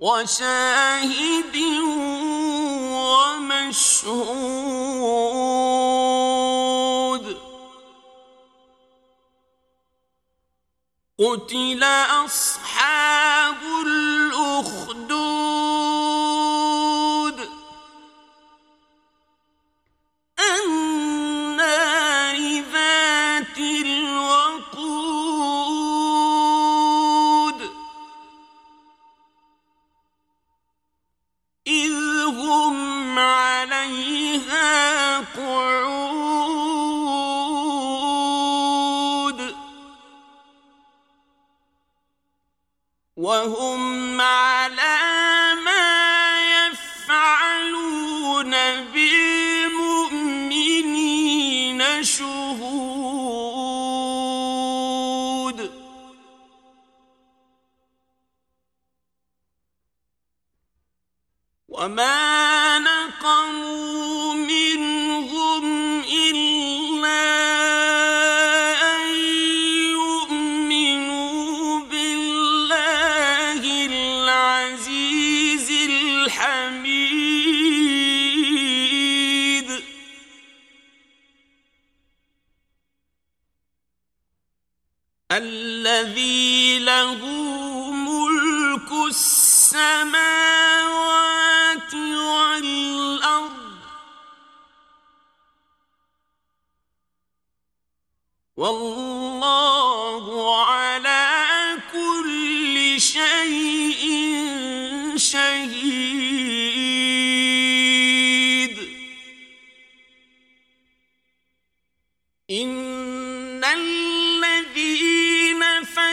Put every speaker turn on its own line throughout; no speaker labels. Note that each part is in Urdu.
وشاهد ومشهود. قتل أصحاب وهم على ما يفعلون بالمؤمنين شهود وما نقموا الذي له ملك السماوات والأرض والله على كل شيء شهيد. إن الذين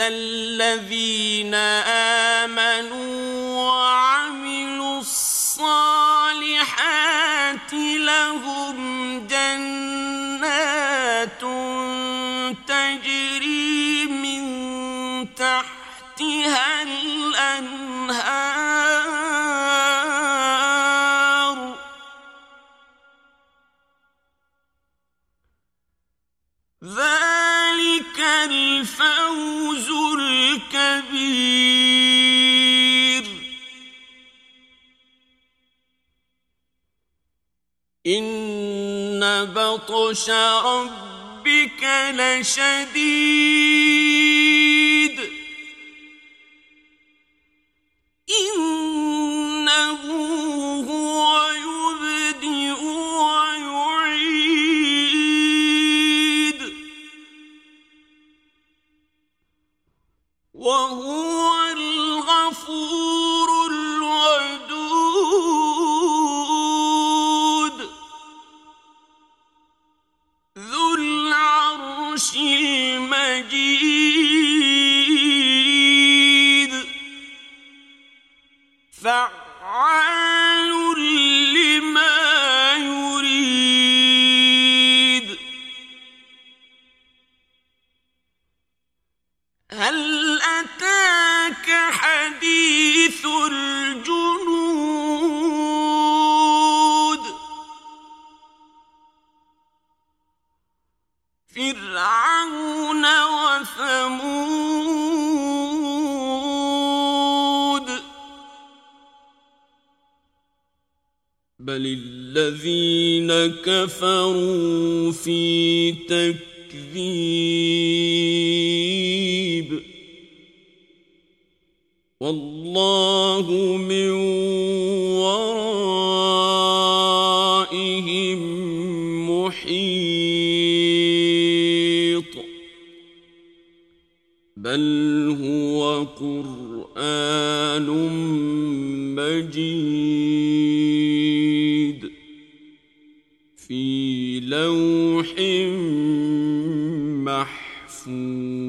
المؤمنين الذين آمنوا وعملوا الصالحات لهم جنات تجري من تحتها الأنهار ذلك الفوز بطش ربك لشديد إنه هو يبدئ ويعيد وهو المجيد فرعون وثمود.
بل الذين كفروا في تكذيب. والله من بل هو قرآن مجيد في لوح محفوظ.